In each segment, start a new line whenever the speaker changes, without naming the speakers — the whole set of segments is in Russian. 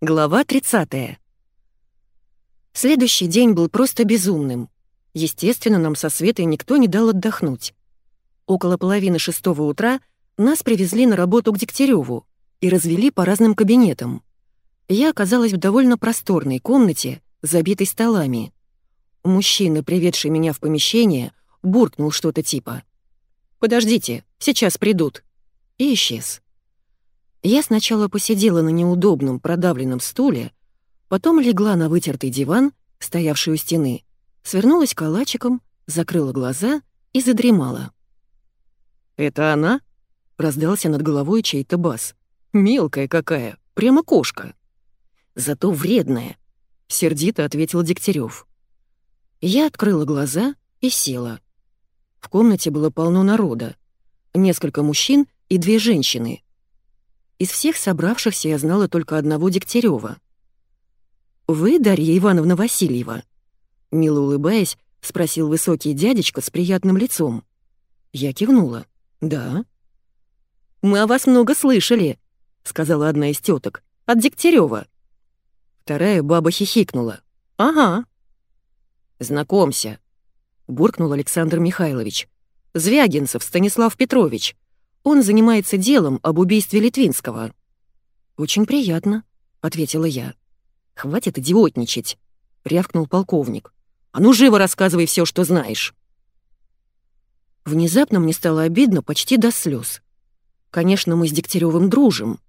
Глава 30. Следующий день был просто безумным. Естественно, нам со Светой никто не дал отдохнуть. Около половины шестого утра нас привезли на работу к Дегтяреву и развели по разным кабинетам. Я оказалась в довольно просторной комнате, забитой столами. Мужчина, приведший меня в помещение, буркнул что-то типа «Подождите, сейчас придут» и исчез. Я сначала посидела на неудобном продавленном стуле, потом легла на вытертый диван, стоявший у стены, свернулась калачиком, закрыла глаза и задремала. «Это она?» — раздался над головой чей-то бас. «Мелкая какая, прямо кошка». «Зато вредная», — сердито ответил Дегтярев. Я открыла глаза и села. В комнате было полно народа. Несколько мужчин и две женщины — из всех собравшихся я знала только одного Дегтярева. «Вы Дарья Ивановна Васильева?» Мило улыбаясь, спросил высокий дядечка с приятным лицом. Я кивнула. «Да». «Мы о вас много слышали», — сказала одна из теток. «От Дегтярева». Вторая баба хихикнула. «Ага». «Знакомься», — буркнул Александр Михайлович. «Звягинцев Станислав Петрович, он занимается делом об убийстве Литвинского». «Очень приятно», — ответила я. «Хватит идиотничать», — рявкнул полковник. «А ну живо рассказывай все, что знаешь». Внезапно мне стало обидно почти до слез. Конечно, мы с Дегтяревым дружим.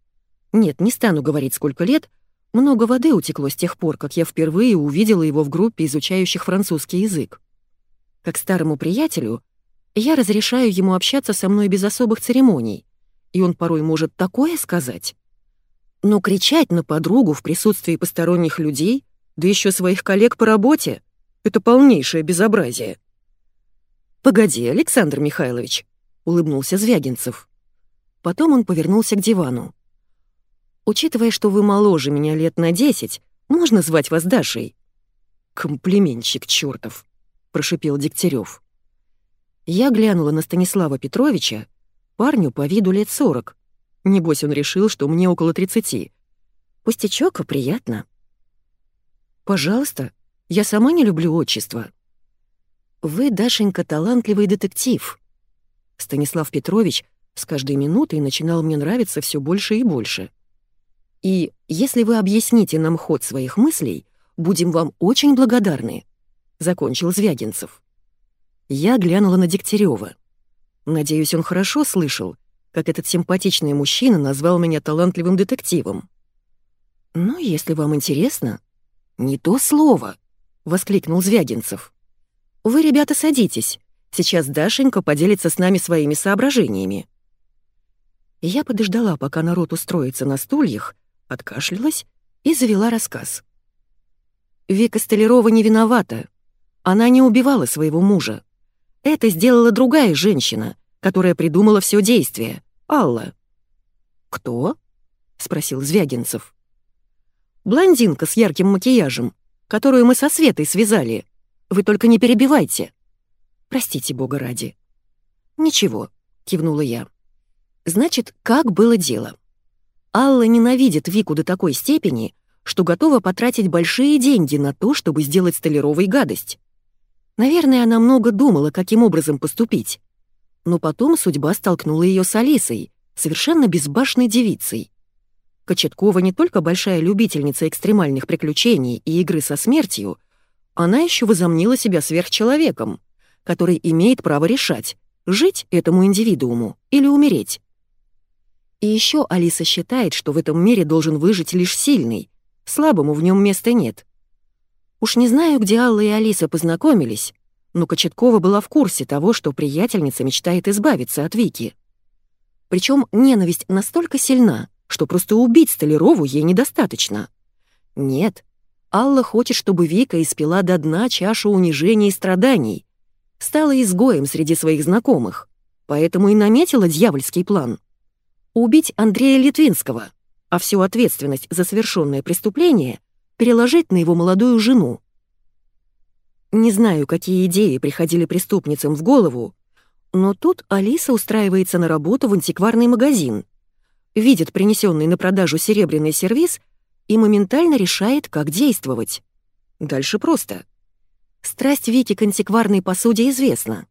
Нет, не стану говорить, сколько лет. Много воды утекло с тех пор, как я впервые увидела его в группе изучающих французский язык. Как старому приятелю, я разрешаю ему общаться со мной без особых церемоний, и он порой может такое сказать. Но кричать на подругу в присутствии посторонних людей, да еще своих коллег по работе, это полнейшее безобразие. «Погоди, Александр Михайлович», — улыбнулся Звягинцев. Потом он повернулся к дивану. «Учитывая, что вы моложе меня лет на десять, можно звать вас Дашей?» «Комплиментчик чертов», — прошипел Дегтярев. Я глянула на Станислава Петровича, парню по виду лет сорок. Небось, он решил, что мне около тридцати. Пустячок, а приятно. Пожалуйста, я сама не люблю отчество. Вы, Дашенька, талантливый детектив. Станислав Петрович с каждой минутой начинал мне нравиться все больше и больше. И если вы объясните нам ход своих мыслей, будем вам очень благодарны», — закончил Звягинцев. Я глянула на Дегтярева. Надеюсь, он хорошо слышал, как этот симпатичный мужчина назвал меня талантливым детективом. «Ну, если вам интересно...» «Не то слово!» — воскликнул Звягинцев. «Вы, ребята, садитесь. Сейчас Дашенька поделится с нами своими соображениями». Я подождала, пока народ устроится на стульях, откашлялась и завела рассказ. Вика Столярова не виновата. Она не убивала своего мужа. Это сделала другая женщина, которая придумала все действие. Алла. «Кто?» — спросил Звягинцев. «Блондинка с ярким макияжем, которую мы со Светой связали. Вы только не перебивайте». «Простите, бога ради». «Ничего», — кивнула я. «Значит, как было дело?» Алла ненавидит Вику до такой степени, что готова потратить большие деньги на то, чтобы сделать Столяровой гадость. Наверное, она много думала, каким образом поступить. Но потом судьба столкнула ее с Алисой, совершенно безбашенной девицей. Кочеткова не только большая любительница экстремальных приключений и игры со смертью, она еще возомнила себя сверхчеловеком, который имеет право решать, жить этому индивидууму или умереть. И еще Алиса считает, что в этом мире должен выжить лишь сильный, слабому в нем места нет. Уж не знаю, где Алла и Алиса познакомились, но Кочеткова была в курсе того, что приятельница мечтает избавиться от Вики. Причем ненависть настолько сильна, что просто убить Столярову ей недостаточно. Нет, Алла хочет, чтобы Вика испила до дна чашу унижений и страданий, стала изгоем среди своих знакомых, поэтому и наметила дьявольский план. Убить Андрея Литвинского, а всю ответственность за совершенное преступление переложить на его молодую жену. Не знаю, какие идеи приходили преступницам в голову, но тут Алиса устраивается на работу в антикварный магазин, видит принесенный на продажу серебряный сервиз и моментально решает, как действовать. Дальше просто. Страсть Вики к антикварной посуде известна.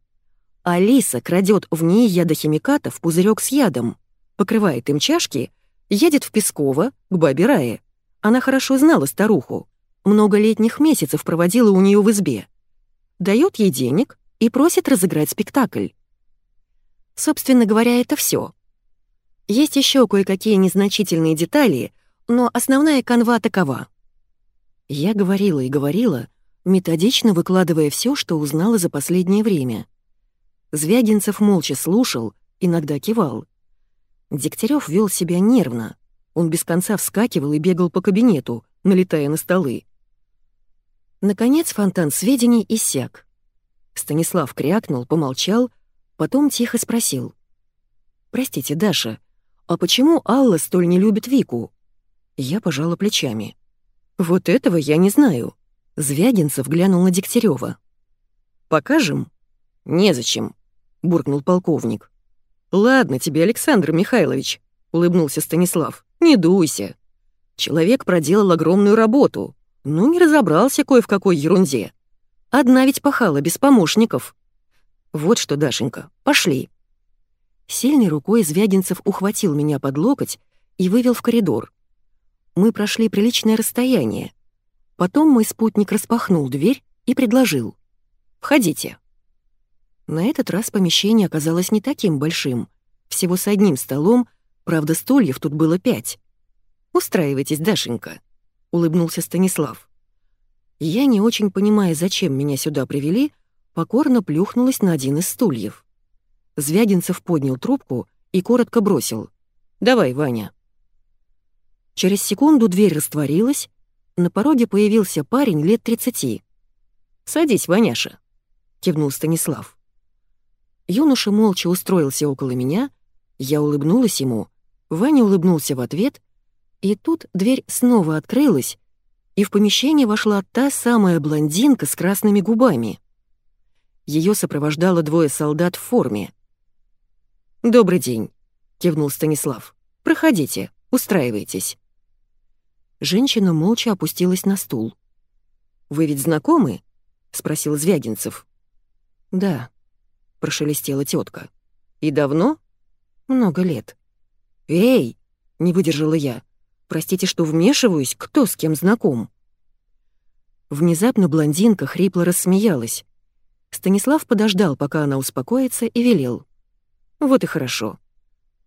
Алиса крадет в ней ядохимикатов пузырек с ядом, покрывает им чашки, едет в Песково к бабе Рае. Она хорошо знала старуху, много летних месяцев проводила у нее в избе. Дает ей денег и просит разыграть спектакль. Собственно говоря, это все. Есть еще кое-какие незначительные детали, но основная канва такова. Я говорила и говорила, методично выкладывая все, что узнала за последнее время. Звягинцев молча слушал, иногда кивал. Дегтярев вел себя нервно. Он без конца вскакивал и бегал по кабинету, налетая на столы. Наконец фонтан сведений иссяк. Станислав крякнул, помолчал, потом тихо спросил. «Простите, Даша, «А почему Алла столь не любит Вику?» Я пожала плечами. «Вот этого я не знаю». Звягинцев глянул на Дегтярёва. «Покажем?» «Незачем», — буркнул полковник. «Ладно тебе, Александр Михайлович», — улыбнулся Станислав. «Не дуйся. Человек проделал огромную работу, ну не разобрался кое в какой ерунде. Одна ведь пахала без помощников. Вот что, Дашенька, пошли». Сильной рукой Звягинцев ухватил меня под локоть и вывел в коридор. Мы прошли приличное расстояние. Потом мой спутник распахнул дверь и предложил. «Входите». На этот раз помещение оказалось не таким большим, всего с одним столом, правда, стульев тут было пять. «Устраивайтесь, Дашенька», — улыбнулся Станислав. Я, не очень понимая, зачем меня сюда привели, покорно плюхнулась на один из стульев. Звягинцев поднял трубку и коротко бросил. «Давай, Ваня». Через секунду дверь растворилась, на пороге появился парень лет 30. «Садись, Ваняша», — кивнул Станислав. Юноша молча устроился около меня, я улыбнулась ему, Ваня улыбнулся в ответ, и тут дверь снова открылась, и в помещение вошла та самая блондинка с красными губами. Ее сопровождало двое солдат в форме. «Добрый день», — кивнул Станислав. «Проходите, устраивайтесь». Женщина молча опустилась на стул. «Вы ведь знакомы?» — спросил Звягинцев. «Да», — прошелестела тетка. «И давно?» «Много лет». «Эй!» — не выдержала я. «Простите, что вмешиваюсь, кто с кем знаком?» Внезапно блондинка хрипло рассмеялась. Станислав подождал, пока она успокоится, и велел. Вот и хорошо.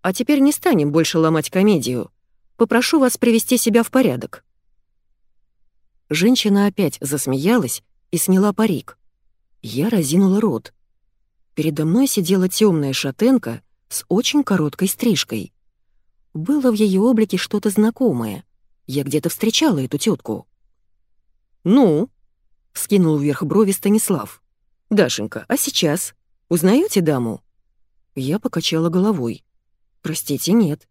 А теперь не станем больше ломать комедию. Попрошу вас привести себя в порядок». Женщина опять засмеялась и сняла парик. Я разинула рот. Передо мной сидела темная шатенка с очень короткой стрижкой. Было в ее облике что-то знакомое. Я где-то встречала эту тетку. «Ну?» — вскинул вверх брови Станислав. «Дашенька, а сейчас? Узнаете даму?» Я покачала головой. «Простите, нет.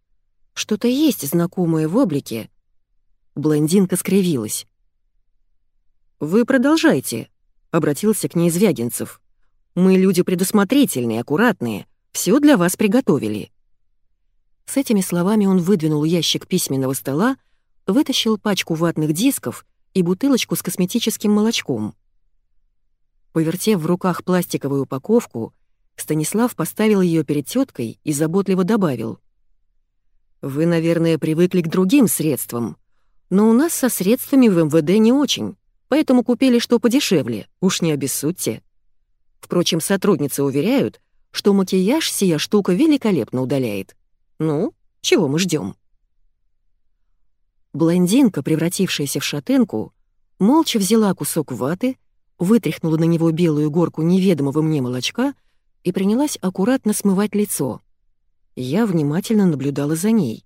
Что-то есть знакомое в облике». Блондинка скривилась. «Вы продолжайте», — обратился к ней Звягинцев. «Мы люди предусмотрительные, аккуратные, все для вас приготовили». С этими словами он выдвинул ящик письменного стола, вытащил пачку ватных дисков и бутылочку с косметическим молочком. Повертев в руках пластиковую упаковку, Станислав поставил ее перед теткой и заботливо добавил. «Вы, наверное, привыкли к другим средствам, но у нас со средствами в МВД не очень, поэтому купили что подешевле, уж не обессудьте. Впрочем, сотрудницы уверяют, что макияж сия штука великолепно удаляет. Ну, чего мы ждем? Блондинка, превратившаяся в шатенку, молча взяла кусок ваты, вытряхнула на него белую горку неведомого мне молочка — и принялась аккуратно смывать лицо. Я внимательно наблюдала за ней.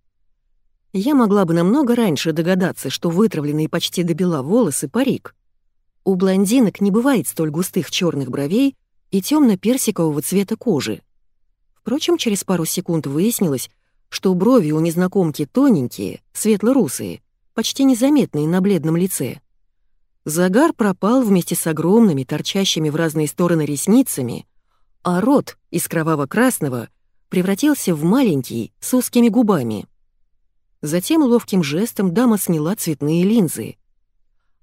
Я могла бы намного раньше догадаться, что вытравленные почти до бела волосы — парик. У блондинок не бывает столь густых черных бровей и темно-персикового цвета кожи. Впрочем, через пару секунд выяснилось, что брови у незнакомки тоненькие, светло-русые, почти незаметные на бледном лице. Загар пропал вместе с огромными, торчащими в разные стороны ресницами, а рот из кроваво-красного превратился в маленький с узкими губами. Затем ловким жестом дама сняла цветные линзы.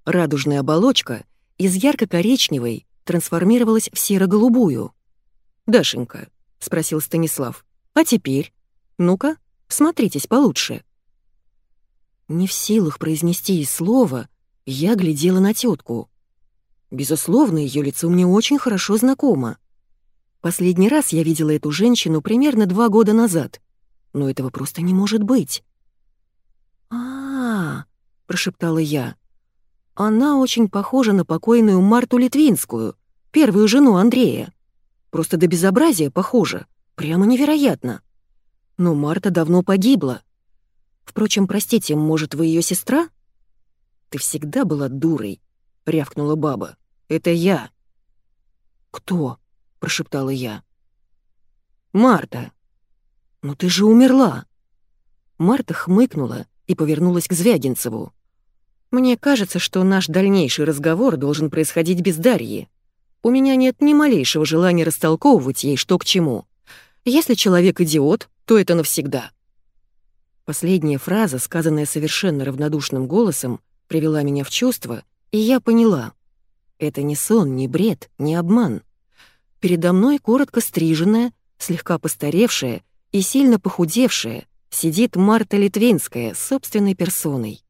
Радужная оболочка из ярко-коричневой трансформировалась в серо-голубую. «Дашенька», — спросил Станислав, — «а теперь? Ну-ка, смотритесь получше». Не в силах произнести и слова, я глядела на тетку. Безусловно, ее лицо мне очень хорошо знакомо. Последний раз я видела эту женщину примерно два года назад, но этого просто не может быть. а, -а, -а прошептала я. «Она очень похожа на покойную Марту Литвинскую, первую жену Андрея. Просто до безобразия похожа, прямо невероятно. Но Марта давно погибла. Впрочем, простите, может, вы ее сестра?» «Ты всегда была дурой», — рявкнула баба. Это я». «Кто?» — прошептала я. «Марта». «Но ты же умерла». Марта хмыкнула и повернулась к Звягинцеву. «Мне кажется, что наш дальнейший разговор должен происходить без Дарьи. У меня нет ни малейшего желания растолковывать ей, что к чему. Если человек идиот, то это навсегда». Последняя фраза, сказанная совершенно равнодушным голосом, привела меня в чувство, и я поняла. Это не сон, не бред, не обман. Передо мной коротко стриженная, слегка постаревшая и сильно похудевшая сидит Марта Литвинская собственной персоной.